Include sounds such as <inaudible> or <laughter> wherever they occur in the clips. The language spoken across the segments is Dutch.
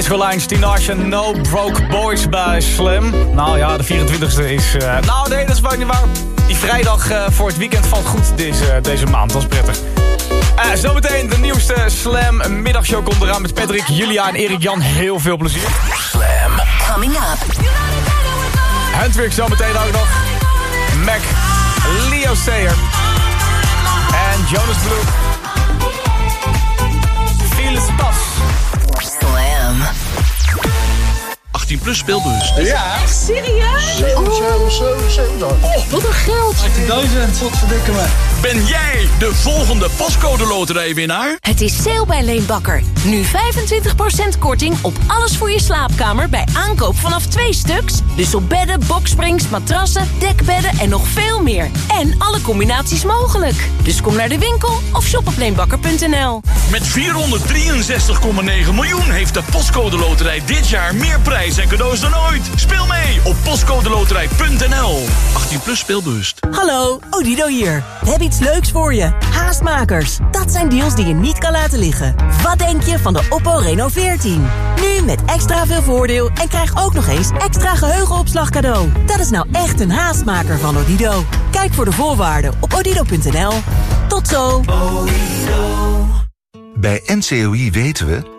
Disco Lines, Tinashe No Broke Boys bij Slam. Nou ja, de 24e is... Uh, nou nee, dat is wel niet waar. Die vrijdag uh, voor het weekend valt goed deze, deze maand. Dat is prettig. Uh, zometeen de nieuwste Slam middagshow komt eraan met Patrick, Julia en Erik Jan. Heel veel plezier. Slam. Coming up. Hendrik zometeen ook nog. Mac, Leo Sayer en Jonas Blue. 18 plus speelbus. Ja. Echt serieus? 7, 7, 7, 7. Oh, wat een geld. 18.000, wat verdikken me. Ben jij de volgende pascode loterijwinnaar? Het is sale bij Leenbakker. Nu 25% korting op alles voor je slaapkamer bij aankoop vanaf twee stuks. Dus op bedden, boksprings, matrassen, dekbedden en nog veel meer. En alle combinaties mogelijk. Dus kom naar de winkel of shop op leenbakker.nl. Met 463,9 miljoen heeft de Postcode Loterij dit jaar meer prijs en cadeaus dan ooit. Speel mee op postcodeloterij.nl. 18 plus speelbewust. Hallo, Odido hier. We hebben iets leuks voor je. Haastmakers. Dat zijn deals die je niet kan laten liggen. Wat denk je van de Oppo Reno 14? Nu met extra veel voordeel en krijg ook nog eens extra geheugenopslag cadeau. Dat is nou echt een haastmaker van Odido. Kijk voor de voorwaarden op odido.nl. Tot zo. Bij NCOI weten we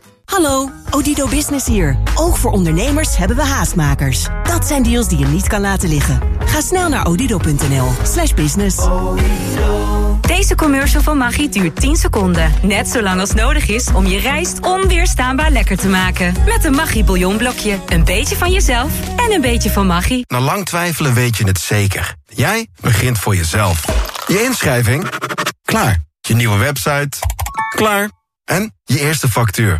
Hallo, Odido Business hier. Ook voor ondernemers hebben we haastmakers. Dat zijn deals die je niet kan laten liggen. Ga snel naar odido.nl slash business. Deze commercial van Maggi duurt 10 seconden. Net zo lang als nodig is om je rijst onweerstaanbaar lekker te maken. Met een Maggi bouillonblokje. Een beetje van jezelf en een beetje van Maggi. Na lang twijfelen weet je het zeker. Jij begint voor jezelf. Je inschrijving? Klaar. Je nieuwe website? Klaar. En je eerste factuur?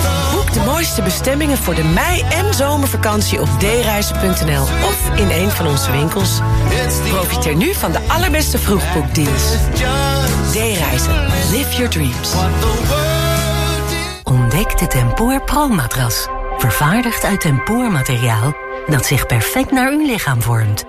De mooiste bestemmingen voor de mei- en zomervakantie op dereizen.nl of in een van onze winkels. Profiteer nu van de allerbeste vroegboekdeals. D-reizen. Live your dreams. Ontdek de Tempoor Pro-matras. Vervaardigd uit tempoormateriaal dat zich perfect naar uw lichaam vormt.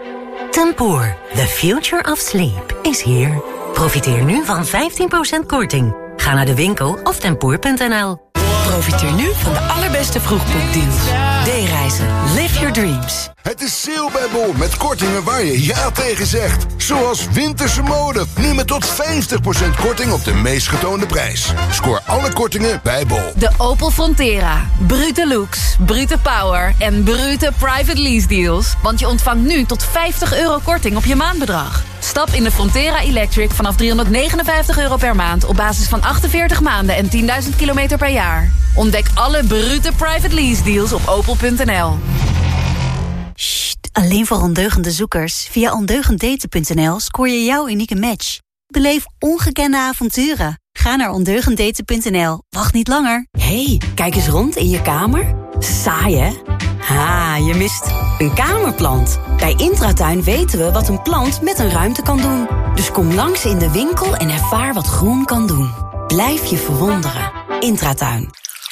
Tempoor, the future of sleep, is here. Profiteer nu van 15% korting. Ga naar de winkel of tempoor.nl. Profiteer nu van de allerbeste vroegboekdeals. D-reizen. Live your dreams. Het is sale bij Bol met kortingen waar je ja tegen zegt. Zoals winterse mode. Nu met tot 50% korting op de meest getoonde prijs. Scoor alle kortingen bij Bol. De Opel Frontera. Brute looks, brute power en brute private lease deals. Want je ontvangt nu tot 50 euro korting op je maandbedrag. Stap in de Frontera Electric vanaf 359 euro per maand... op basis van 48 maanden en 10.000 kilometer per jaar. Ontdek alle brute private lease deals op opel.nl. Alleen voor ondeugende zoekers. Via ondeugenddaten.nl scoor je jouw unieke match. Beleef ongekende avonturen. Ga naar ondeugenddaten.nl. Wacht niet langer. hey, kijk eens rond in je kamer. Saai, hè? Ha, je mist een kamerplant. Bij Intratuin weten we wat een plant met een ruimte kan doen. Dus kom langs in de winkel en ervaar wat groen kan doen. Blijf je verwonderen. Intratuin.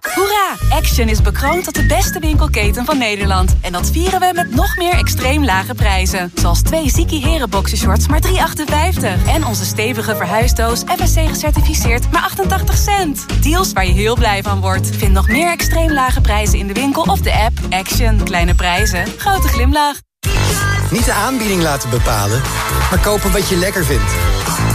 Hoera! Action is bekroond tot de beste winkelketen van Nederland. En dat vieren we met nog meer extreem lage prijzen. Zoals twee Ziki Heren boxershorts maar 3,58. En onze stevige verhuisdoos FSC gecertificeerd maar 88 cent. Deals waar je heel blij van wordt. Vind nog meer extreem lage prijzen in de winkel of de app. Action. Kleine prijzen. Grote glimlach. Niet de aanbieding laten bepalen, maar kopen wat je lekker vindt.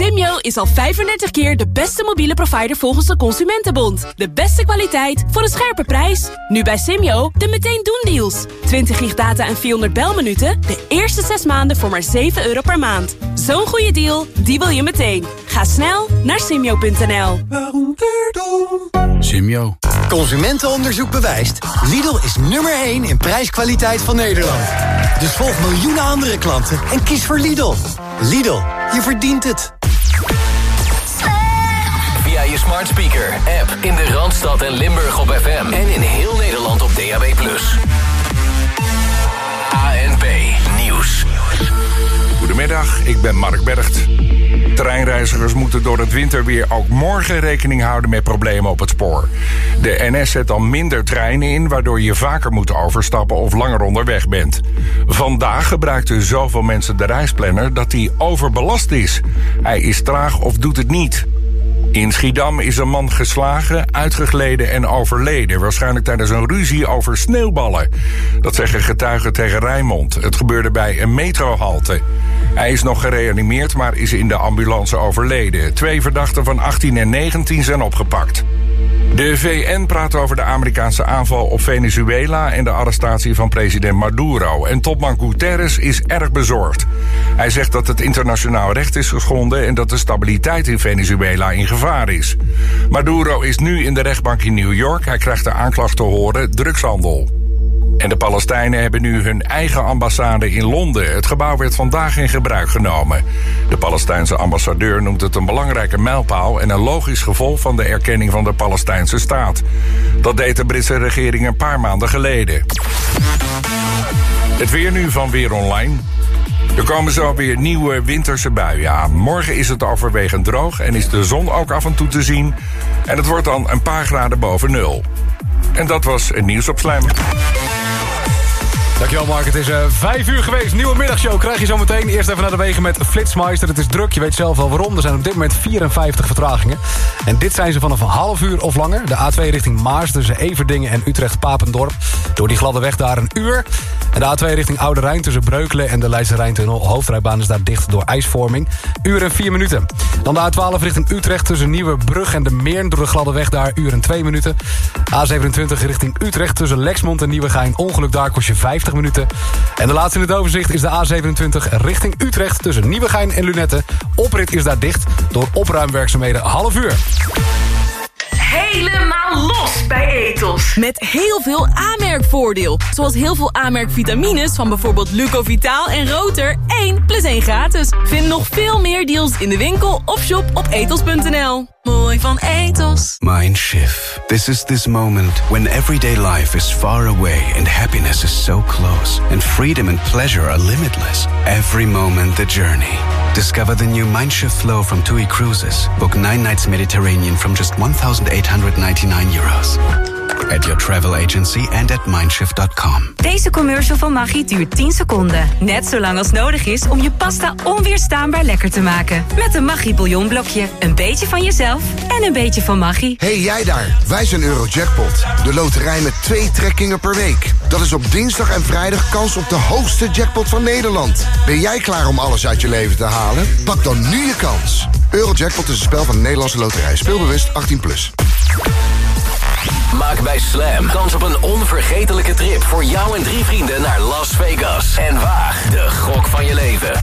Simyo is al 35 keer de beste mobiele provider volgens de Consumentenbond. De beste kwaliteit voor een scherpe prijs. Nu bij Simyo de meteen doen deals. 20 gig data en 400 belminuten. De eerste 6 maanden voor maar 7 euro per maand. Zo'n goede deal, die wil je meteen. Ga snel naar simyo.nl. Simio. Consumentenonderzoek bewijst. Lidl is nummer 1 in prijskwaliteit van Nederland. Dus volg miljoenen andere klanten en kies voor Lidl. Lidl, je verdient het. Smart speaker, app in de Randstad en Limburg op FM. En in heel Nederland op DAB+. ANP Nieuws. Goedemiddag, ik ben Mark Bergt. Treinreizigers moeten door het winterweer ook morgen rekening houden met problemen op het spoor. De NS zet al minder treinen in, waardoor je vaker moet overstappen of langer onderweg bent. Vandaag gebruikten zoveel mensen de reisplanner dat hij overbelast is. Hij is traag of doet het niet. In Schiedam is een man geslagen, uitgegleden en overleden. Waarschijnlijk tijdens een ruzie over sneeuwballen. Dat zeggen getuigen tegen Rijnmond. Het gebeurde bij een metrohalte. Hij is nog gereanimeerd, maar is in de ambulance overleden. Twee verdachten van 18 en 19 zijn opgepakt. De VN praat over de Amerikaanse aanval op Venezuela en de arrestatie van president Maduro. En topman Guterres is erg bezorgd. Hij zegt dat het internationaal recht is geschonden en dat de stabiliteit in Venezuela in gevaar is. Maduro is nu in de rechtbank in New York. Hij krijgt de aanklacht te horen drugshandel. En de Palestijnen hebben nu hun eigen ambassade in Londen. Het gebouw werd vandaag in gebruik genomen. De Palestijnse ambassadeur noemt het een belangrijke mijlpaal en een logisch gevolg van de erkenning van de Palestijnse staat. Dat deed de Britse regering een paar maanden geleden. Het weer nu van Weer Online. Er komen zo weer nieuwe winterse buien. Morgen is het overwegend droog en is de zon ook af en toe te zien. En het wordt dan een paar graden boven nul. En dat was het nieuws op Slam. Dankjewel Mark, het is uh, vijf uur geweest. Nieuwe middagshow krijg je zo meteen. Eerst even naar de wegen met Flitsmeister. Het is druk, je weet zelf wel waarom. Er zijn op dit moment 54 vertragingen. En dit zijn ze vanaf een half uur of langer. De A2 richting Maars tussen Everdingen en Utrecht-Papendorp. Door die gladde weg daar een uur. En de A2 richting Oude Rijn tussen Breukelen en de Leidse Rijntunnel. Hoofdrijbaan is daar dicht door ijsvorming. Uur en vier minuten. Dan de A12 richting Utrecht tussen Nieuwe Brug en de Meern. Door de gladde weg daar uur en twee minuten. A27 richting Utrecht tussen Lexmond en Nieuwegein. Ongeluk daar kost je 50 minuten. En de laatste in het overzicht is de A27 richting Utrecht... tussen Nieuwegein en Lunette. Oprit is daar dicht door opruimwerkzaamheden half uur. Helemaal los bij Ethos. Met heel veel aanmerkvoordeel. Zoals heel veel aanmerkvitamines van bijvoorbeeld Lucovitaal en Roter. 1 plus 1 gratis. Vind nog veel meer deals in de winkel of shop op ethos.nl. Mooi van Ethos. Mindshift. This is this moment when everyday life is far away and happiness is so close. And freedom and pleasure are limitless. Every moment the journey. Discover the new Mindshift flow from TUI Cruises. Book nine nights Mediterranean from just 899 euros. At your travel agency and at mindshift.com. Deze commercial van Maggi duurt 10 seconden. Net zo lang als nodig is om je pasta onweerstaanbaar lekker te maken. Met een Maggi bouillonblokje. Een beetje van jezelf en een beetje van Maggi. Hey jij daar, wij zijn Eurojackpot. De loterij met twee trekkingen per week. Dat is op dinsdag en vrijdag kans op de hoogste jackpot van Nederland. Ben jij klaar om alles uit je leven te halen? Pak dan nu je kans. Eurojackpot is een spel van de Nederlandse loterij. Speelbewust 18+. Plus. Maak bij Slam kans op een onvergetelijke trip voor jou en drie vrienden naar Las Vegas. En waag de gok van je leven.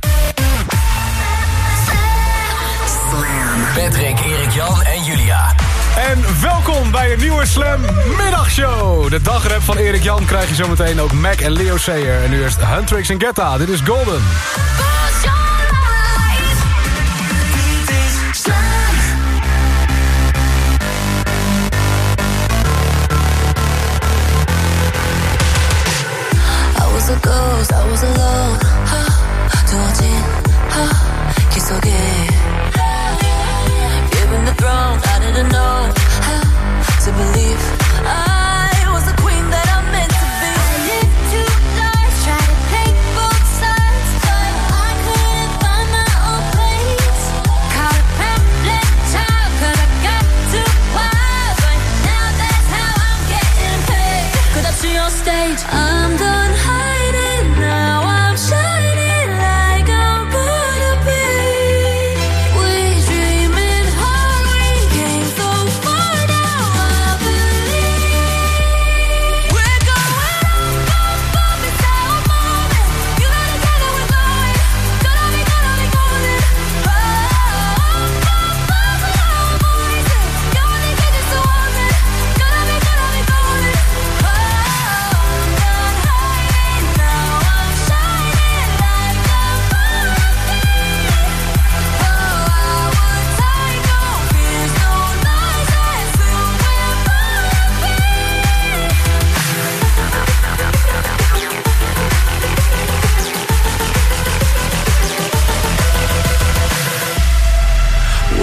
Patrick, Erik Jan en Julia. En welkom bij een nieuwe Slam middagshow. De dagrap van Erik Jan krijg je zometeen ook Mac en Leo Sayer. En nu eerst Huntrix en Getta. Dit is Golden.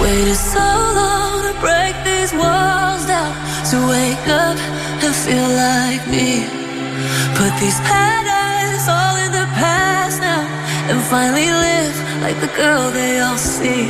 Waited so long to break these walls down. To wake up and feel like me. Put these patterns all in the past now. And finally live like the girl they all see.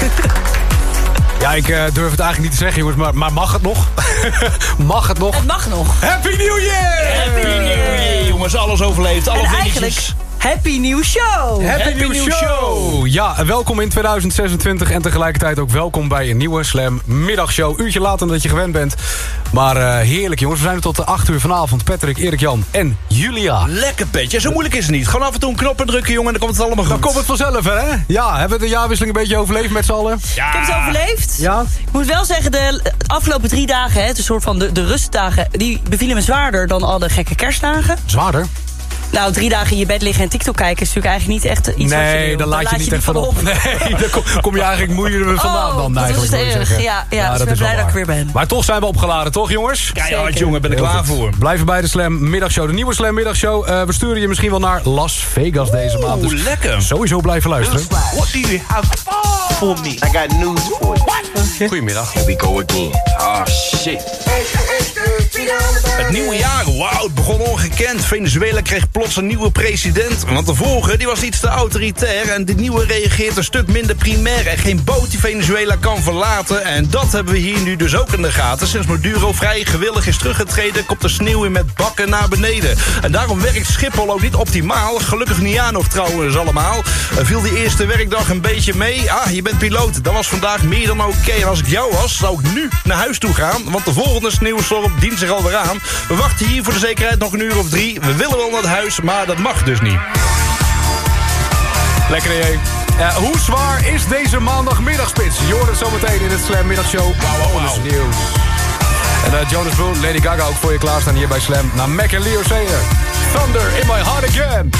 <laughs> Ja, ik eh, durf het eigenlijk niet te zeggen, jongens, maar, maar mag het nog? <laughs> mag het nog? Het mag nog. Happy New Year! Happy New Year! jongens, alles overleefd. Alle En dingetjes. eigenlijk, Happy New Show! Happy, New, show. Ja, welkom in 2026 en tegelijkertijd ook welkom bij een nieuwe Slam middagshow. Uurtje later dan dat je gewend bent. Maar eh, heerlijk jongens, we zijn er tot de 8 uur vanavond. Patrick, Erik Jan en Julia. Lekker petje, zo moeilijk is het niet. Gewoon af en toe een knoppen drukken, jongen, en dan komt het allemaal goed. Dan komt het vanzelf, hè? Ja, hebben we de jaarwisseling een beetje overleefd met z'n allen? Ik heb het overleefd. Ja. Ik moet wel zeggen, de afgelopen drie dagen, hè, het is een soort van de, de rustdagen... die bevielen me zwaarder dan al de gekke kerstdagen. Zwaarder? Nou, drie dagen in je bed liggen en TikTok kijken... is natuurlijk eigenlijk niet echt iets wat je Nee, daar laat je niet echt van op. <laughs> Nee, daar kom, kom je eigenlijk moeier vandaan Oh, dan dat eigenlijk. is wil je erg. zeggen. Ja, ja, dus ik ben is blij dat ik weer ben. Maar toch zijn we opgeladen, toch jongens? Keihard, jongen, ben ik klaar goed. voor. Blijven bij de Slam middagshow. De nieuwe Slam middagshow. Eh, we sturen je misschien wel naar Las Vegas deze maand. Dus lekker. Sowieso blijven luisteren. What do you have for me? I got news for you. Goedemiddag. Here we go again. Oh shit. Het nieuwe jaar, wauw, het begon ongekend. Venezuela kreeg plots een nieuwe president. Want de vorige die was iets te autoritair. En de nieuwe reageert een stuk minder primair. En geen boot die Venezuela kan verlaten. En dat hebben we hier nu dus ook in de gaten. Sinds Maduro vrij gewillig is teruggetreden... komt de sneeuw in met bakken naar beneden. En daarom werkt Schiphol ook niet optimaal. Gelukkig niet aan nog trouwens allemaal. Er viel die eerste werkdag een beetje mee. Ah, je bent piloot. Dat was vandaag meer dan oké. En als ik jou was, zou ik nu naar huis toe gaan. Want de volgende sneeuwstorm dient zich alweer aan. We wachten hier voor de zekerheid nog een uur of drie. We willen wel naar het huis, maar dat mag dus niet. Lekker idee. Eh, hoe zwaar is deze maandagmiddagspits? Je hoort het zometeen in het Slam middagshow. Wow, nieuws. En eh, Jonas Blue, Lady Gaga ook voor je klaarstaan hier bij Slam. Naar Mac en Leo Sayer. Thunder in my heart again.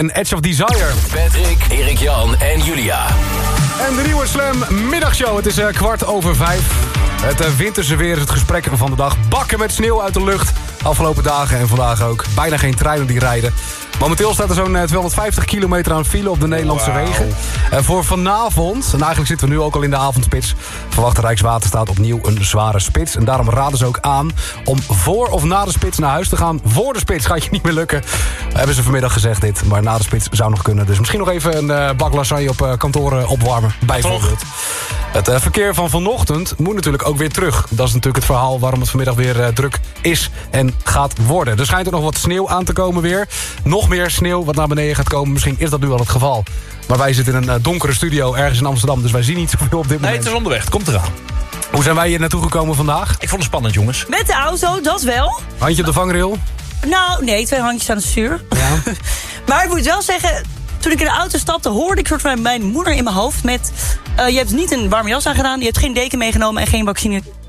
En Edge of Desire. Patrick, Erik Jan en Julia. En de nieuwe Slam middagshow. Het is eh, kwart over vijf. Het eh, winterse weer is het gesprek van de dag. Bakken met sneeuw uit de lucht. Afgelopen dagen en vandaag ook. Bijna geen treinen die rijden. Momenteel staat er zo'n eh, 250 kilometer aan file op de Nederlandse wegen. En voor vanavond, en eigenlijk zitten we nu ook al in de avondspits... verwacht de Rijkswaterstaat opnieuw een zware spits. En daarom raden ze ook aan om voor of na de spits naar huis te gaan. Voor de spits gaat je niet meer lukken. Hebben ze vanmiddag gezegd dit. Maar na de spits zou nog kunnen. Dus misschien nog even een eh, bak lasagne op eh, kantoor eh, opwarmen. Bijvoorbeeld. Het eh, verkeer van vanochtend moet natuurlijk ook weer terug. Dat is natuurlijk het verhaal waarom het vanmiddag weer eh, druk is en gaat worden. Er schijnt er nog wat sneeuw aan te komen weer. Nog meer sneeuw wat naar beneden gaat komen. Misschien is dat nu al het geval. Maar wij zitten in een donkere studio ergens in Amsterdam. Dus wij zien niet zoveel op dit Nee, moment. het is onderweg. Het komt eraan. Hoe zijn wij hier naartoe gekomen vandaag? Ik vond het spannend, jongens. Met de auto, dat wel. Handje op de vangrail? Nou, nee, twee handjes aan het stuur. <laughs> maar ik moet wel zeggen, toen ik in de auto stapte... hoorde ik soort van mijn moeder in mijn hoofd met... eh, je hebt niet een warme jas aangedaan, je hebt geen deken meegenomen... en geen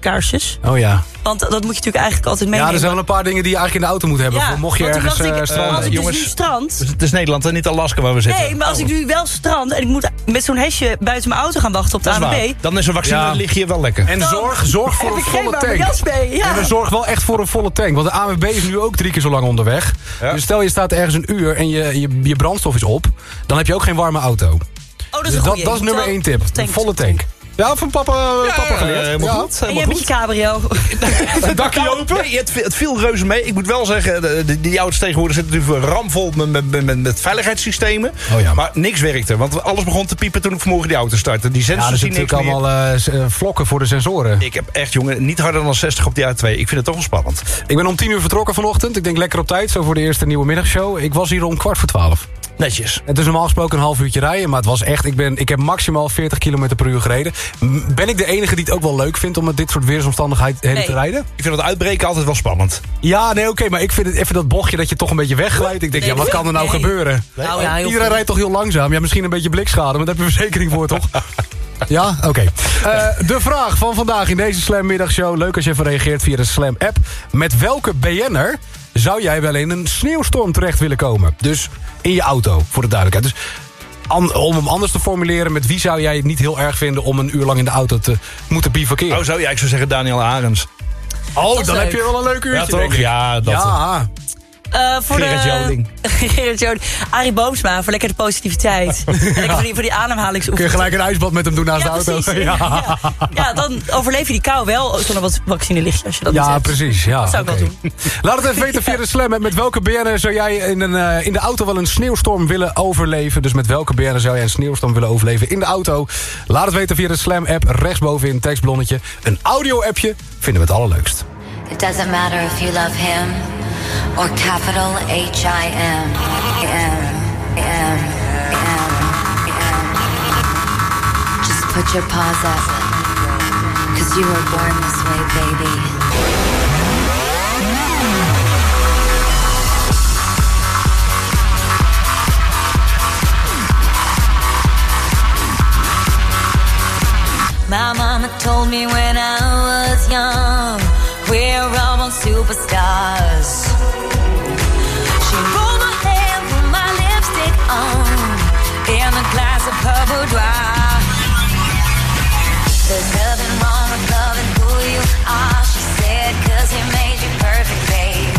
vaccinekaarsjes. Oh ja. Want dat moet je natuurlijk eigenlijk altijd Ja, meenemen. er zijn wel een paar dingen die je eigenlijk in de auto moet hebben. Ja, mocht je ergens ik, eh, stranden. als ik dus nu strand... Dus het is Nederland en niet Alaska waar we zitten. Nee, maar als ik nu wel strand en ik moet met zo'n hesje buiten mijn auto gaan wachten op de. ANWB... Dan is een vaccin Ja. lig je wel lekker. En zorg, zorg voor een volle tank. mee, ja. En we zorgen wel echt voor een volle tank. Want de ANWB is nu ook drie keer zo lang onderweg. Dus stel je staat ergens een uur en je, je, je brandstof is op... dan heb je ook geen warme auto. Oh, dat is Dus dat, dat is nummer één tip. Een volle tank. Ja, van papa, papa geleerd. helemaal Ja. goed. En je hebt je cabrio. <laughs> Een dakje open? Nee, het, viel- het viel reuze mee. Ik moet wel zeggen, de, de, die auto's tegenwoordig zitten natuurlijk ramvol met, met, met, met veiligheidssystemen. Oh Maar niks werkte. Want alles begon te piepen toen ik vanmorgen die auto startte. Die Ja, sensors er zien niks natuurlijk allemaal eh, eh, vlokken voor de sensoren. Ik heb echt, jongen, niet harder dan 60 op die A2. Ik vind het toch wel spannend. Ik ben om tien uur vertrokken vanochtend. Ik denk lekker op tijd, zo voor de eerste nieuwe middagshow. Ik was hier om kwart voor twaalf. Netjes. Het is normaal gesproken een half uurtje rijden, maar het was echt... Ik, ben, ik heb maximaal 40 km per uur gereden. Ben ik de enige die het ook wel leuk vindt om met dit soort weersomstandigheden Nee. te rijden? Ik vind het uitbreken altijd wel spannend. Ja, nee, oké, maar ik vind het even dat bochtje dat je toch een beetje wegglijdt. Ik denk, Nee, ja, wat kan er nou nee. gebeuren? Nou ja, Iedereen goed. rijdt toch heel langzaam? Ja, misschien een beetje blikschade, maar daar heb je verzekering voor, toch? <laughs> Ja, oké. Eh, de vraag van vandaag in deze Slam middagshow. Leuk als je even reageert via de Slam app. Met welke BN'er zou jij wel in een sneeuwstorm terecht willen komen? Dus in je auto, voor de duidelijkheid. Dus an- om hem anders te formuleren... met wie zou jij het niet heel erg vinden... om een uur lang in de auto te moeten bivakeren? Oh, zo? Ja, ik zou zeggen Daniel Arends. Oh, dan leuk. heb je wel een leuk uurtje, Ja, toch? Ja, dat- Ja. Eh, voor Gerrit de... Joling. <laughs> Gerrit Joling. Arie Boomsma, voor lekker de positiviteit. <laughs> En lekker voor die, voor die Kun je gelijk een ijsbad met hem doen naast Ja, de auto? precies. <laughs> Ja, Ja, dan overleef je die kou wel zonder wat vaccinelichtje als je dat Ja, hebt. precies. Ja, Dat zou ik wel doen. Laat het even weten via de Slam. Met welke BN'er zou jij in, een, eh, in de auto wel een sneeuwstorm willen overleven? Dus met welke BN'er zou jij een sneeuwstorm willen overleven in de auto? Laat het weten via de Slam-app. Rechtsbovenin tekstblonnetje. Een audio-appje vinden we het allerleukst. It doesn't matter if you love him or capital H I M. M. M. M. M. Just put your paws up. Cause you were born this way, baby. My mama told me when I was young, we're almost superstars. There's nothing wrong with loving who you are, she said, cause he made you perfect, babe.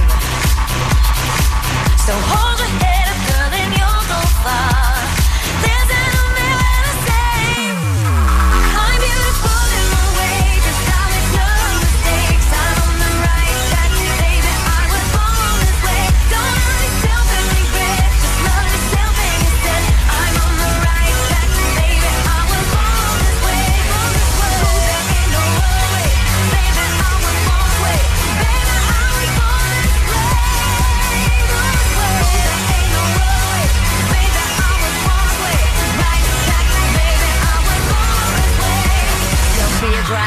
So hold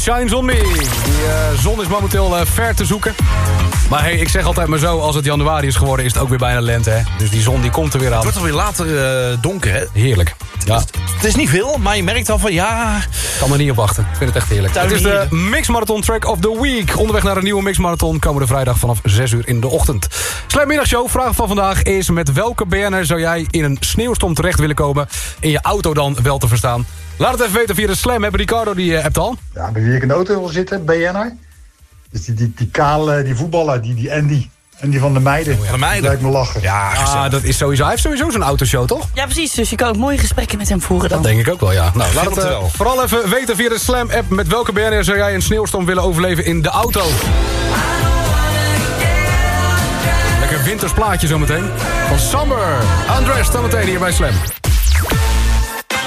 Sunshines on Me. Die eh, zon is momenteel eh, ver te zoeken. Maar hey, ik zeg altijd maar zo, als het januari is geworden... is het ook weer bijna lente, hè. Dus die zon die komt er weer aan. Het wordt alweer later eh, donker, hè? Heerlijk. Ja. Het is niet veel, maar je merkt al van ja... Kan er niet op wachten. Ik vind het echt heerlijk. Het is de Mix Marathon Track of the Week. Onderweg naar een nieuwe Mix Marathon komende vrijdag vanaf 6 uur in de ochtend. Sluitmiddagshow. Vraag van vandaag is met welke BN'er zou jij in een sneeuwstorm terecht willen komen? In je auto dan wel te verstaan. Laat het even weten via de Slam. Hebben Ricardo die uh, hebt al? Ja, bij wie ik in de auto wil zitten, BN'er. Dus die, die, die kale, die voetballer, die, die Andy. En die van de meiden. Van de meiden. Lijkt me lachen. Ja, ah, dat is sowieso. Hij heeft sowieso zo'n autoshow, toch? Ja, precies. Dus je kan ook mooie gesprekken met hem voeren dan. Dat denk ik ook wel, ja. Nou, laat het uh, wel. vooral even weten via de Slam-app... met welke BN'er zou jij een sneeuwstorm willen overleven in de auto? Lekker winters plaatje zometeen. Van Summer. Andres, dan meteen hier bij Slam.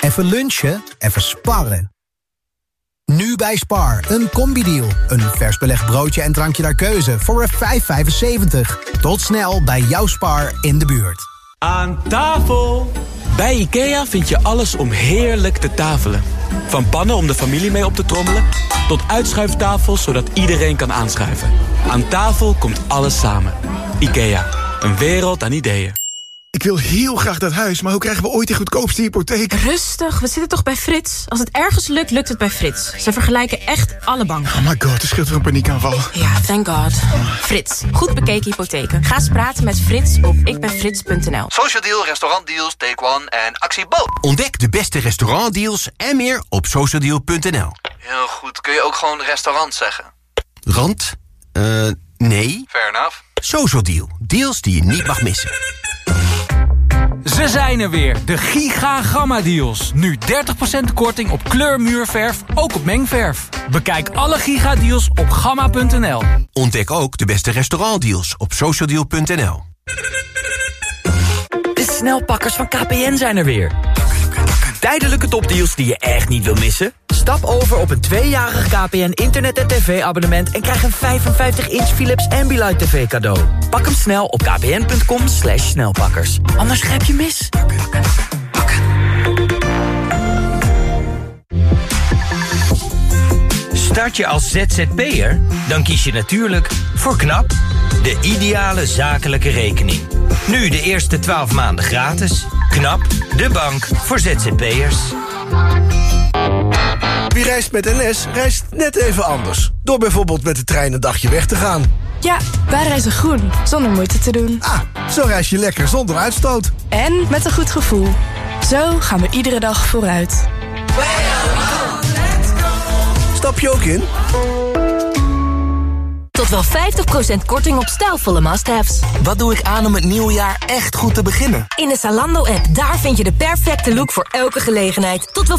even lunchen, even sparren. Nu bij Spar, een combi-deal. Een vers belegd broodje en drankje naar keuze voor een 5,75. Tot snel bij jouw Spar in de buurt. Aan tafel! Bij IKEA vind je alles om heerlijk te tafelen. Van pannen om de familie mee op te trommelen... tot uitschuiftafels zodat iedereen kan aanschuiven. Aan tafel komt alles samen. IKEA, een wereld aan ideeën. Ik wil heel graag dat huis, maar hoe krijgen we ooit die goedkoopste hypotheek? Rustig, we zitten toch bij Frits? Als het ergens lukt, lukt het bij Frits. Ze vergelijken echt alle banken. Oh my god, er scheelt weer een paniekaanval. Ja, thank god. Frits, goed bekeken hypotheken. Ga eens praten met Frits op ikbenfrits.nl. Social Deal, restaurantdeals, Take One en Actie Bo. Ontdek de beste restaurantdeals en meer op socialdeal.nl. Heel goed, kun je ook gewoon restaurant zeggen? Rand? Eh, nee. Fair enough. Social Deal, deals die je niet mag missen. Ze zijn er weer, de Giga Gamma Deals. Nu 30% korting op kleurmuurverf, ook op mengverf. Bekijk alle Giga Deals op gamma.nl. Ontdek ook de beste restaurantdeals op socialdeal.nl. De snelpakkers van KPN zijn er weer. Tijdelijke topdeals die je echt niet wil missen? Stap over op een tweejarig KPN internet- en tv-abonnement... en krijg een 55-inch Philips Ambilight TV cadeau. Pak hem snel op kpn.com snelpakkers. Anders grijp je mis. Start je als ZZP'er? Dan kies je natuurlijk voor KNAP, de ideale zakelijke rekening. Nu de eerste 12 maanden gratis. KNAP, de bank voor ZZP'ers. Wie reist met NS, reist net even anders. Door bijvoorbeeld met de trein een dagje weg te gaan. Ja, wij reizen groen, zonder moeite te doen. Ah, zo reis je lekker zonder uitstoot. En met een goed gevoel. Zo gaan we iedere dag vooruit. Stap je ook in? Tot wel 50% korting op stijlvolle must-haves. Wat doe ik aan om het nieuwe jaar echt goed te beginnen? In de Zalando-app, daar vind je de perfecte look voor elke gelegenheid. Tot wel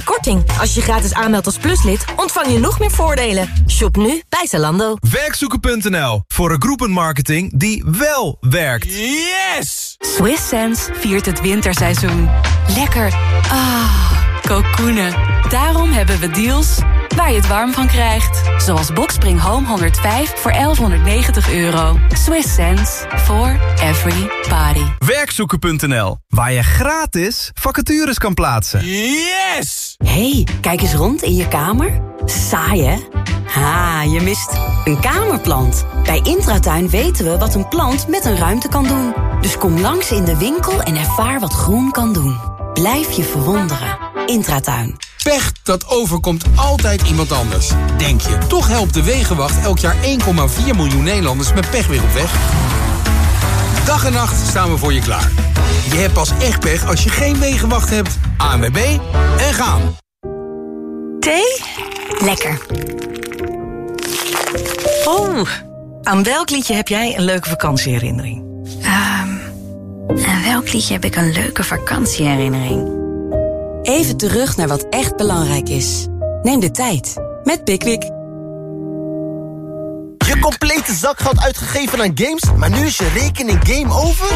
50% korting. Als je gratis aanmeldt als pluslid, ontvang je nog meer voordelen. Shop nu bij Zalando. Werkzoeken.nl voor een groepenmarketing die wel werkt. Yes! Swiss Sense viert het winterseizoen. Lekker. Ah, kokoenen. Daarom hebben we deals waar je het warm van krijgt. Zoals Boxspring Home 105 voor 1190 euro. Swiss sense for every body. Werkzoeken.nl waar je gratis vacatures kan plaatsen. Yes! hey, kijk eens rond in je kamer. Saai, hè? Ha, je mist een kamerplant. Bij Intratuin weten we wat een plant met een ruimte kan doen. Dus kom langs in de winkel en ervaar wat groen kan doen. Blijf je verwonderen. Intratuin. Pech, dat overkomt altijd iemand anders. Denk je, toch helpt de Wegenwacht elk jaar 1,4 miljoen Nederlanders met pech weer op weg? Dag en nacht staan we voor je klaar. Je hebt pas echt pech als je geen Wegenwacht hebt. ANWB en gaan. Thee? Lekker. Oh, aan welk liedje heb jij een leuke vakantieherinnering? Ehm, aan welk liedje heb ik een leuke vakantieherinnering? Even terug naar wat echt belangrijk is. Neem de tijd met Pickwick. complete zakgeld uitgegeven aan games, maar nu is je rekening game over?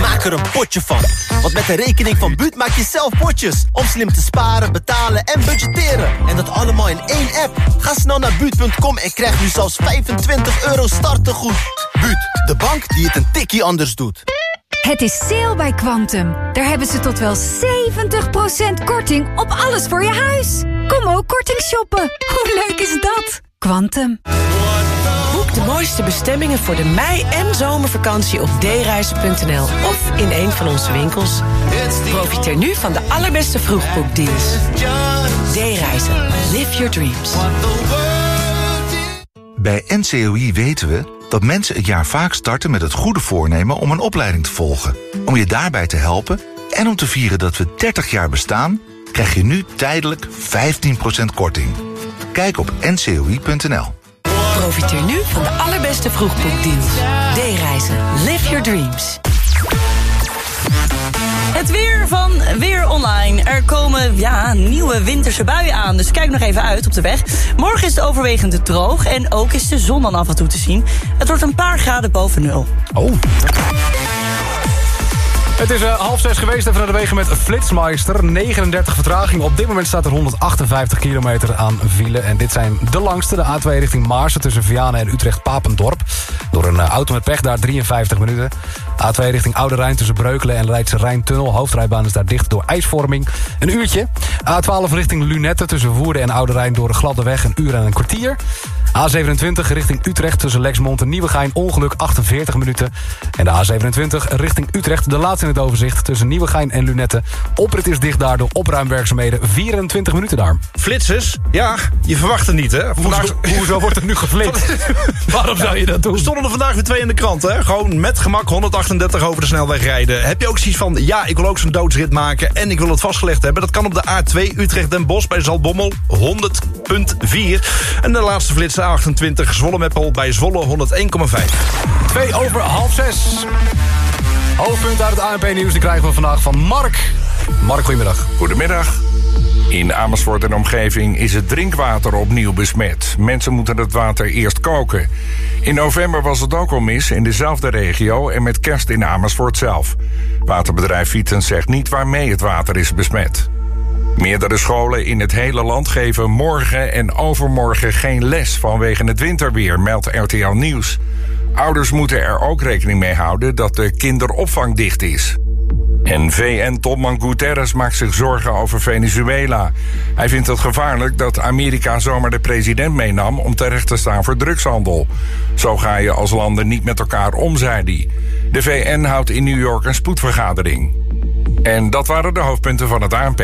Maak er een potje van. Want met de rekening van Buut maak je zelf potjes. Om slim te sparen, betalen en budgetteren. En dat allemaal in één app. Ga snel naar Buut.com en krijg nu zelfs 25 euro startegoed. Buut, de bank die het een tikkie anders doet. Het is sale bij Quantum. Daar hebben ze tot wel 70% korting op alles voor je huis. Kom ook korting shoppen. Hoe leuk is dat? Quantum. Boek de mooiste bestemmingen voor de mei- en zomervakantie op dereizen.nl of in een van onze winkels. Profiteer nu van de allerbeste vroegboekdeals. D-reizen. Live your dreams. Bij NCOI weten we dat mensen het jaar vaak starten met het goede voornemen om een opleiding te volgen. Om je daarbij te helpen en om te vieren dat we 30 jaar bestaan, krijg je nu tijdelijk 15% korting. Kijk op ncoi.nl. Profiteer nu van de allerbeste vroegboekdeals. D-reizen. Live your dreams. Het weer van Weer Online. Er komen ja, nieuwe winterse buien aan, dus kijk nog even uit op de weg. Morgen is het overwegend droog en ook is de zon dan af en toe te zien. Het wordt een paar graden boven nul. Oh. Het is uh, half zes geweest, even naar de wegen met Flitsmeister. 39 vertraging. Op dit moment staat er 158 kilometer aan file. En dit zijn de langste. De A2 richting Maarsen tussen Vianen en Utrecht-Papendorp. Door een uh, auto met pech daar 53 minuten. A2 richting Oude Rijn tussen Breukelen en Leidse Rijntunnel. Hoofdrijbaan is daar dicht door ijsvorming. Een uurtje. A12 richting Lunette tussen Woerden en Oude Rijn door een gladde weg. Een uur en een kwartier. A27 richting Utrecht tussen Lexmond en Nieuwegein. Ongeluk 48 minuten. En de A27 richting Utrecht. De laatste in het overzicht tussen Nieuwegein en Lunette. Oprit is dicht daar door opruimwerkzaamheden. 24 minuten daar. Flitsers? Ja, je verwacht het niet, hè? Vandaag... Hoezo, <laughs> hoezo wordt er nu geflitst? <laughs> Waarom zou je dat doen? Er stonden er vandaag weer twee in de krant, hè? Gewoon met gemak 138 over de snelweg rijden. Heb je ook zoiets van, ja, ik wil ook zo'n doodsrit maken... en ik wil het vastgelegd hebben? Dat kan op de A2 Utrecht-Den Bosch bij Zaltbommel 100.4. En de laatste flits A28 Zwolle-Meppel bij Zwolle 101,5. Twee over half zes. Hoofdpunt uit het ANP-nieuws die krijgen we vandaag van Mark. Mark, goedemiddag. Goedemiddag. In Amersfoort en omgeving is het drinkwater opnieuw besmet. Mensen moeten het water eerst koken. In november was het ook al mis in dezelfde regio en met kerst in Amersfoort zelf. Waterbedrijf Vitens zegt niet waarmee het water is besmet. Meerdere scholen in het hele land geven morgen en overmorgen geen les vanwege het winterweer, meldt RTL Nieuws. Ouders moeten er ook rekening mee houden dat de kinderopvang dicht is. En VN-topman Guterres maakt zich zorgen over Venezuela. Hij vindt het gevaarlijk dat Amerika zomaar de president meenam om terecht te staan voor drugshandel. Zo ga je als landen niet met elkaar om, zei hij. De VN houdt in New York een spoedvergadering. En dat waren de hoofdpunten van het ANP.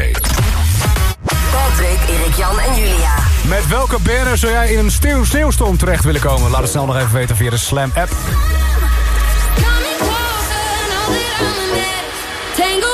Patrick, Erik, Jan en Julia. Met welke BN'er zou jij in een sneeuw sneeuwstorm terecht willen komen? Laat het snel nog even weten via de. Tangled up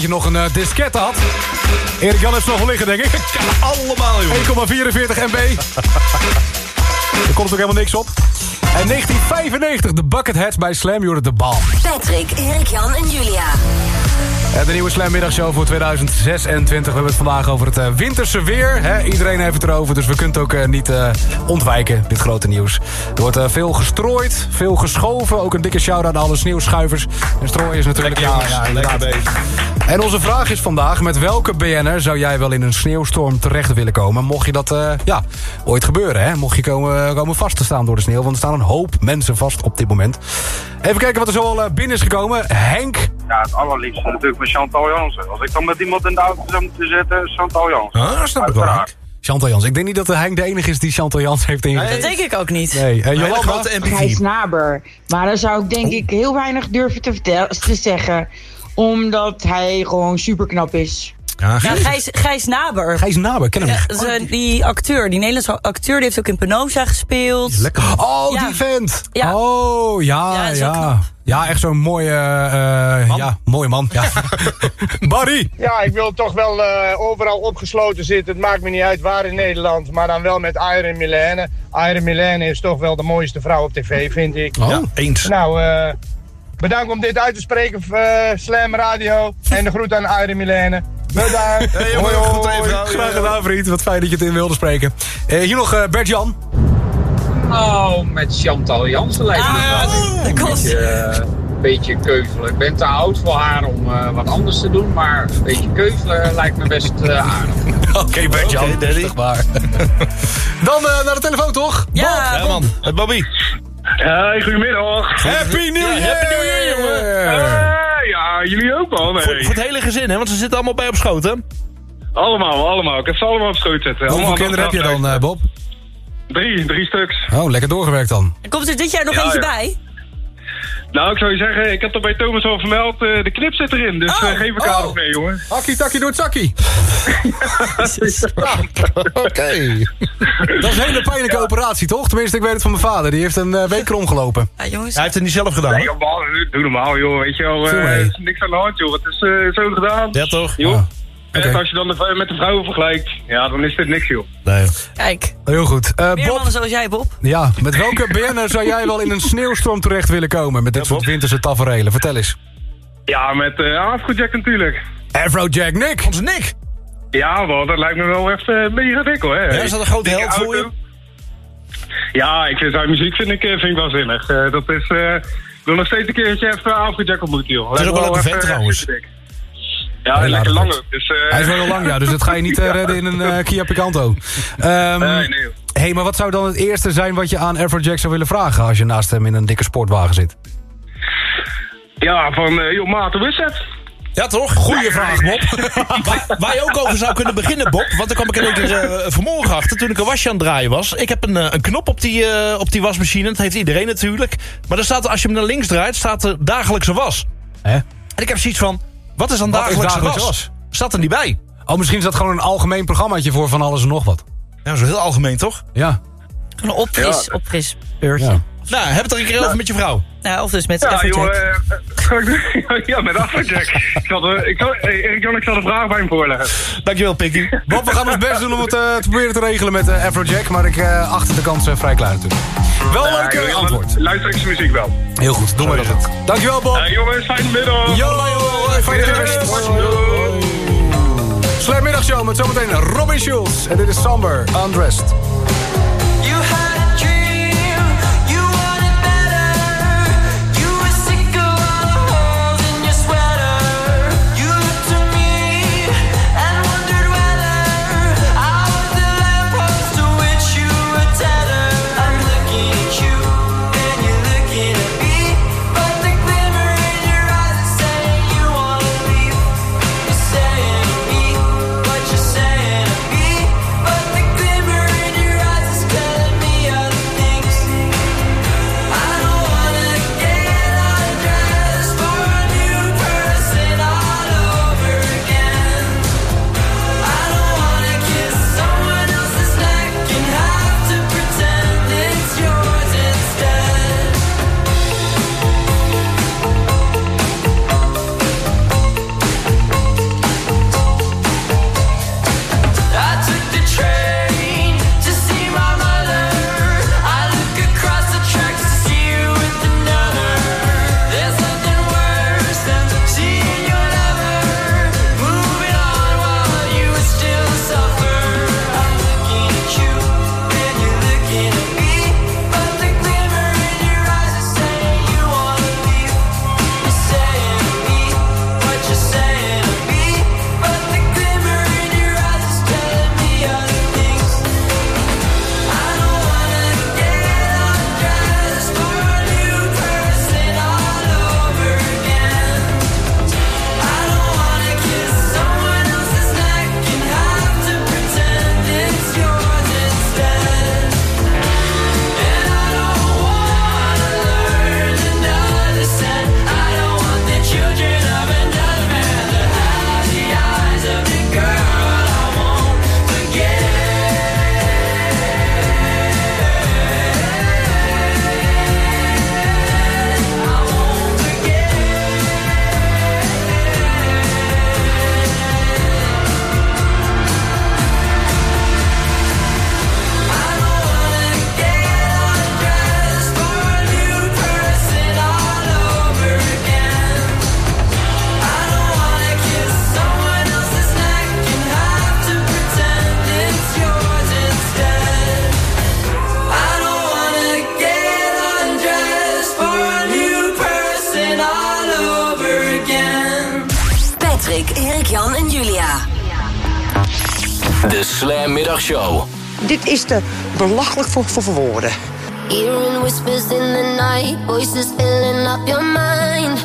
dat je nog een eh, disket had. Erik Jan heeft nog wel liggen, denk ik. Allemaal, joh. 1,44 MB. Er komt ook helemaal niks op. En 1995, de Bucketheads bij Slam, Jordan de bal. Patrick, Erik, Jan en Julia. En de nieuwe Slam middagshow voor 2026. We hebben het vandaag over het eh, winterse weer. Hè? Iedereen heeft het erover, dus we kunnen het ook eh, niet eh, ontwijken, dit grote nieuws. Er wordt veel gestrooid, veel geschoven. Ook een dikke shout-out aan alle sneeuwschuivers. En strooien is natuurlijk... Lekker, jongens. Lekker bezig. En onze vraag is vandaag... met welke BN'er zou jij wel in een sneeuwstorm terecht willen komen... mocht je dat eh, ja, ooit gebeuren, hè? Mocht je komen, komen vast te staan door de sneeuw... want er staan een hoop mensen vast op dit moment. Even kijken wat er zo al eh, binnen is gekomen. Henk, Ja, het allerliefste natuurlijk met Chantal Jansen. Als ik dan met iemand in de auto zou moeten zitten, Chantal Jansen. Ah, snap ik wel. Uiteraard. Chantal Jans. Ik denk niet dat Henk de enige is die Chantal Jans heeft ingegeven. Dat denk ik ook niet. Nee, eh, Jolanda? Gijs Naber. Maar daar zou ik denk ik heel weinig durven te, vertellen, te zeggen. Omdat hij gewoon super knap is. Ja, Ja, Gijs, Gijs Naber. Gijs Naber, ken hem Ja, eh, die acteur, die Nederlandse acteur, die heeft ook in Penosa gespeeld. Lekker. Oh, Ja. die vent. Ja. Oh, ja, Ja, ja. echt zo'n mooie, eh, ja, mooie man. Ja. <laughs> Barry. Ja, ik wil toch wel eh, overal opgesloten zitten. Het maakt me niet uit waar in Nederland. Maar dan wel met Iron Milene. Iron Milene is toch wel de mooiste vrouw op tv, vind ik. Oh. Ja, eens. Nou, eh, bedankt om dit uit te spreken, eh, Slam Radio. En de groet aan Iron Milene. Bedankt. <laughs> Hey, jongen, Hoi, hoi. Graag gedaan, vriend. Wat fijn dat je het in wilde spreken. Eh, hier nog eh, Bert-Jan. Nou, met Chantal Jansen lijkt me Ah, Een beetje, eh, beetje keuvelen. Ik ben te oud voor haar om eh, wat anders te doen, maar een beetje keuvelen lijkt me best eh, aardig. <laughs> Oké, Bert-Jan. Rustig maar. <laughs> Dan eh, naar de telefoon, toch? Ja, Ja, man. Het Bobby. Hey, goedemiddag. Happy New Ja, Year! Happy New Year, jongen. Eh, ja, jullie ook al. Voor, voor het hele gezin, hè? Want ze zitten allemaal bij op schoot, hè? Allemaal, allemaal. Ik heb ze allemaal op schoot zetten. Hoeveel kinderen heb je dan, eh, Bob? Drie, drie stuks. Oh, lekker doorgewerkt dan. Er komt er dit jaar nog Ja, eentje ja. bij. Nou, ik zou je zeggen, ik heb er bij Thomas al vermeld, eh, de knip zit erin. Dus Oh, eh, geen verkaders oh. mee, jongen. Hakkie takkie door het zakkie. <laughs> Oké. Dat is een hele pijnlijke operatie, toch? Tenminste, ik weet het van mijn vader. Die heeft een eh, week kromgelopen. Ja, jongens. Hij heeft het niet zelf gedaan, Nee, joh, doe normaal, joh. Weet je wel, eh, niks aan de hand, joh. Het is eh, zo gedaan. Ja, toch? Joh. Ah, En als je dan de, met de vrouwen vergelijkt, ja, dan is dit niks, joh. Nee. Kijk, Heel goed. Eh, meer Bob, mannen zoals jij, Bob. ja, met welke BN'er zou jij wel in een sneeuwstorm terecht willen komen... met dit soort winterse taferelen? Vertel eens. Ja, met uh, Afrojack natuurlijk. Afrojack Nick. Onze Nick. Ja, wel, dat lijkt me wel echt uh, mega dik, hoor. hè. Ja, is dat een grote held voor je? Ja, ik vind zijn muziek vind ik, vind ik wel zinnig. Eh, dat is... eh ik wil nog steeds een keertje even Afrojack ontmoeten, joh. Het is ook wel een vent trouwens. Ja, Heel lekker lang. Dus, eh, Hij is wel heel lang, ja, dus dat ga je <laughs> niet eh, redden in een eh, Kia Picanto. Ehm Nee, nee, hey, maar wat zou dan het eerste zijn wat je aan Afrojack zou willen vragen... als je naast hem in een dikke sportwagen zit? Ja, van, eh joh, maat, hoe is het? Ja, toch? Goeie vraag, Bob. <laughs> waar, waar je ook over zou kunnen beginnen, Bob. Want daar kwam ik eh, vanmorgen achter toen ik een wasje aan het draaien was. Ik heb een, een knop op die, eh, op die wasmachine. Dat heeft iedereen natuurlijk. Maar er staat, als je hem naar links draait, staat er dagelijkse was. Hè? En ik heb zoiets van, wat is dan Wat is dagelijkse, dagelijkse was? was? Staat er niet bij. Oh, misschien is dat gewoon een algemeen programmaatje voor van alles en nog wat. Ja, zo heel algemeen, toch? Ja. Een opfris, Ja. opfris Ja. Nou, heb het er een keer over met je vrouw. Nou, of dus met Ja, Afrojack. joh, eh, eh, <laughs> ja, met Afrojack. ik zal de, ik zal, hey, Erik Jan, ik zal de vraag bij hem voorleggen. Dankjewel, Pikkie. Bob, <laughs> we gaan ons best doen om het eh, te proberen te regelen met eh, Afrojack. Maar ik eh achter de kans eh, vrij klein natuurlijk. Wel een Ja, leuk eh, antwoord. Luister ik zijn muziek wel. Heel goed, doen we dat ook. Dankjewel, Bob. Eh, jongens, fijne middag. Yo, fijne middag. Slijmmiddagshow met zometeen Robin Schulz. En dit is Samber, Undressed. Julia. De Slam Middagshow. Dit is te belachelijk voor, voor, voor woorden. Hearing whispers in the night, voices filling up your mind.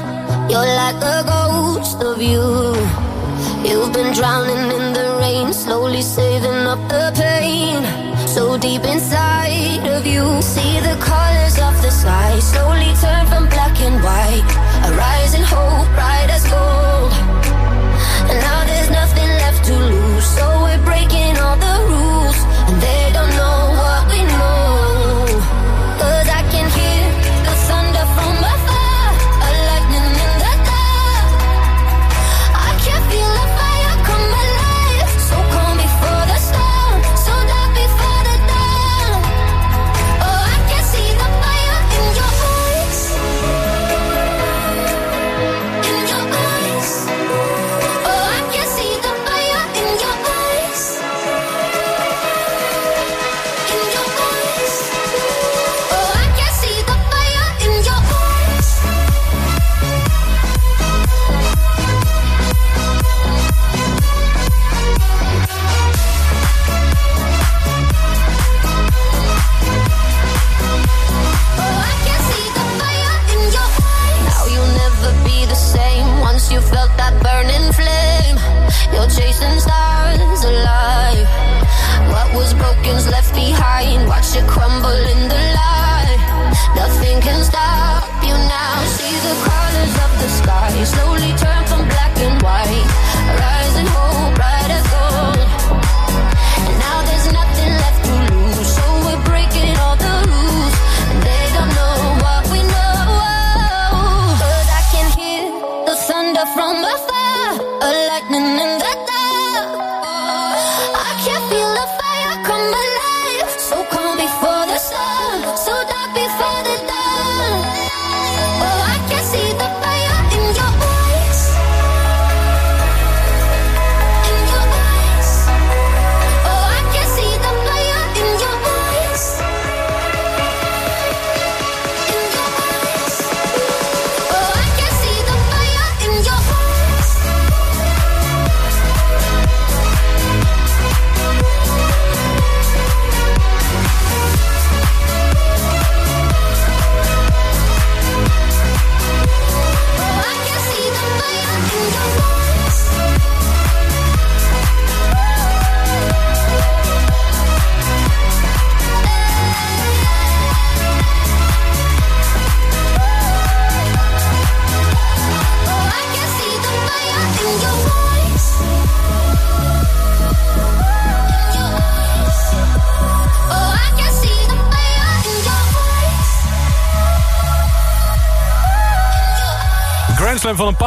You're like a ghost of you. You've been drowning in the rain, slowly saving up the pain. So deep inside of you, see the colors of the sky slowly turn from black and white.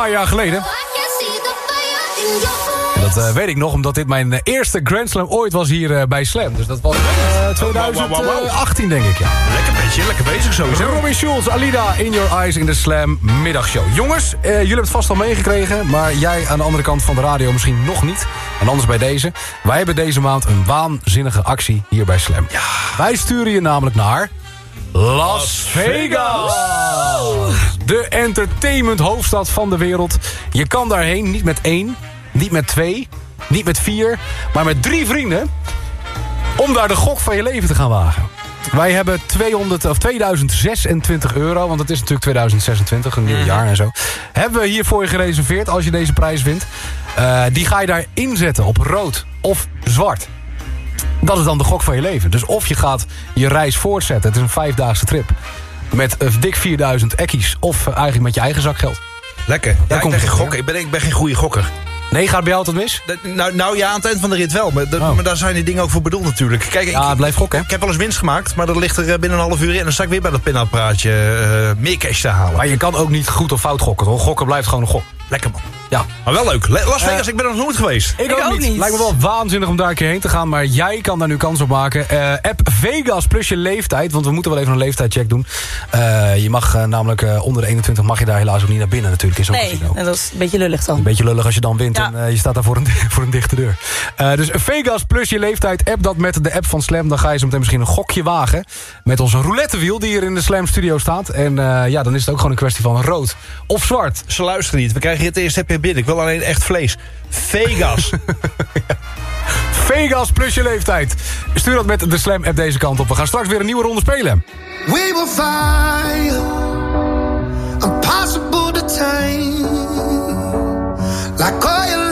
Paar jaar geleden. Dat eh, weet ik nog, omdat dit mijn eh, eerste Grand Slam ooit was hier eh, bij Slam. Dus dat was eh, 2018, denk ik, ja. Lekker beetje, lekker bezig sowieso. Robin Schulz, Alida, In Your Eyes in de Slam middagshow. Jongens, jullie hebben het vast al meegekregen... maar jij aan de andere kant van de radio misschien nog niet. En anders bij deze. Wij hebben deze maand een waanzinnige actie hier bij Slam. Wij sturen je namelijk naar... Las Vegas! De entertainment hoofdstad van de wereld. Je kan daarheen, niet met één, niet met twee, niet met vier... maar met drie vrienden... om daar de gok van je leven te gaan wagen. Wij hebben 200, of 2026 euro, want het is natuurlijk 2026, een nieuw jaar en zo. Hebben we hier voor je gereserveerd als je deze prijs wint. Eh, die ga je daar inzetten op rood of zwart. Dat is dan de gok van je leven. Dus of je gaat je reis voortzetten. Het is een vijfdaagse trip. Met eh, dik 4000 ekkies. Of eh, eigenlijk met je eigen zakgeld. Lekker. Ja, ik, ben geen gokker. Ik, ben, ik ben geen goede gokker. Nee, gaat bij jou altijd mis? Dat- Nou, nou ja, aan het eind van de rit wel. Maar, dat- maar daar zijn die dingen ook voor bedoeld natuurlijk. Kijk, Ja, ik, blijf gokken. ik heb wel eens winst gemaakt, maar dat ligt er eh, binnen een half uur in. En dan sta ik weer bij dat pinapparaatje eh, meer cash te halen. Maar je kan ook niet goed of fout gokken. Toch? Gokken blijft gewoon een gok. Lekker man. Ja. Maar wel leuk. Le- Las Vegas, Eh, ik ben er nog nooit geweest. Ik, ook, niet. Lijkt me wel waanzinnig om daar een keer heen te gaan. Maar jij kan daar nu kans op maken. Eh, app Vegas plus je leeftijd. Want we moeten wel even een leeftijdcheck doen. Eh, je mag namelijk eh, onder de 21 mag je daar helaas ook niet naar binnen natuurlijk. In zo'n Nee, casino. en dat is een beetje lullig dan. Een beetje lullig als je dan wint Ja. en je staat daar voor een, <laughs> voor een dichte deur. Eh, dus Vegas plus je leeftijd. App dat met de app van Slam. Dan ga je zo meteen misschien een gokje wagen. Met onze roulettewiel die hier in de Slam studio staat. En eh, ja, dan is het ook gewoon een kwestie van rood of zwart. Ze luisteren niet. We krijgen hier het eerste appje weer binnen. Ik wil alleen echt vlees. Vegas. <laughs> Vegas plus je leeftijd. Stuur dat met de Slam app deze kant op. We gaan straks weer een nieuwe ronde spelen. We will fire, impossible to tame, like oil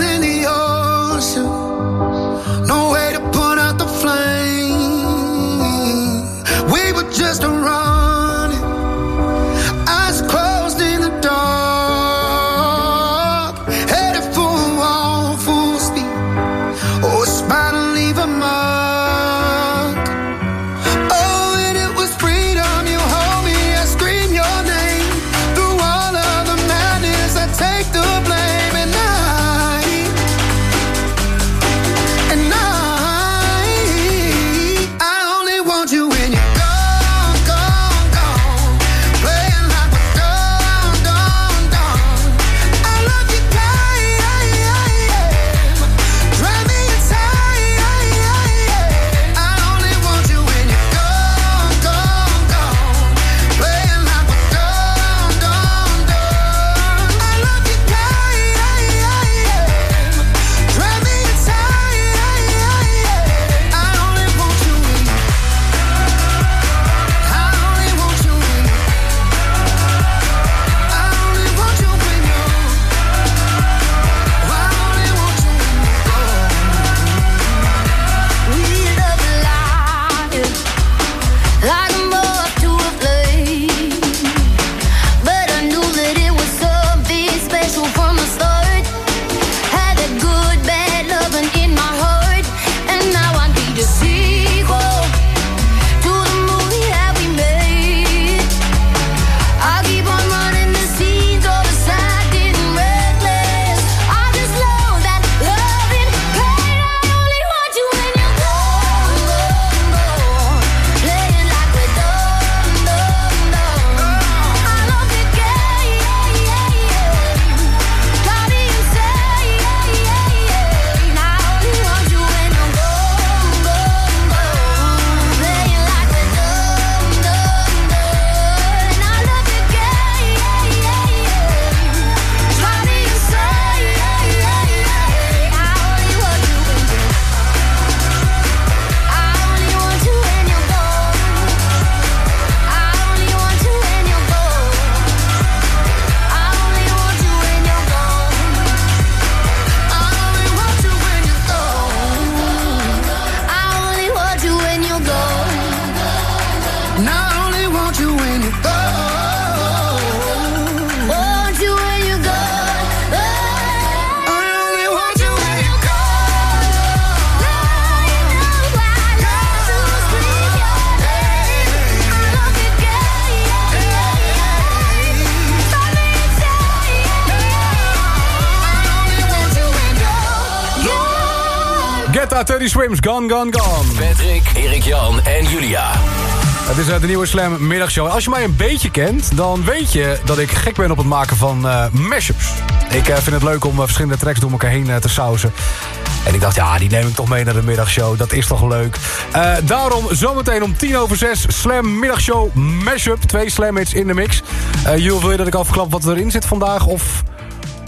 Swims, gone, gone, gone. Patrick, Erik Jan en Julia. Het is eh, de nieuwe Slam middagshow. Als je mij een beetje kent, dan weet je dat ik gek ben op het maken van eh, mashups. Ik eh, vind het leuk om verschillende tracks door elkaar heen te sausen. En ik dacht, ja, die neem ik toch mee naar de middagshow. Dat is toch leuk. Eh, daarom zometeen om tien over zes Slam middagshow mashup. Twee Slam hits in de mix. Eh Jules, wil je dat ik al verklap wat erin zit vandaag? Of,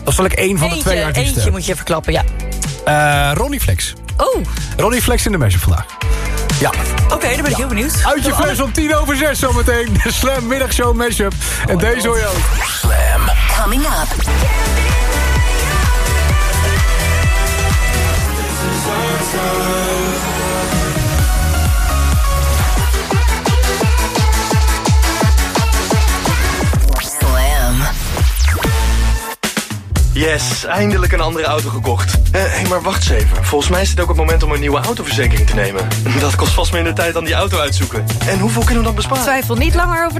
of zal ik één van de twee artiesten? eentje moet je verklappen, ja. Eh, Ronnie Flex. Oh, Ronnie Flex in de mashup vandaag. Ja. oké, dan ben ik heel benieuwd. Uit je fles om tien over zes zometeen. De Slam middagshow mashup. En deze hoor je ook. Slam. Coming up. Slam. Yes, eindelijk een andere auto gekocht. Hé, hey, maar wacht eens even. Volgens mij is het ook het moment om een nieuwe autoverzekering te nemen. Dat kost vast minder tijd dan die auto uitzoeken. En hoeveel kunnen we dan besparen? Twijfel niet langer over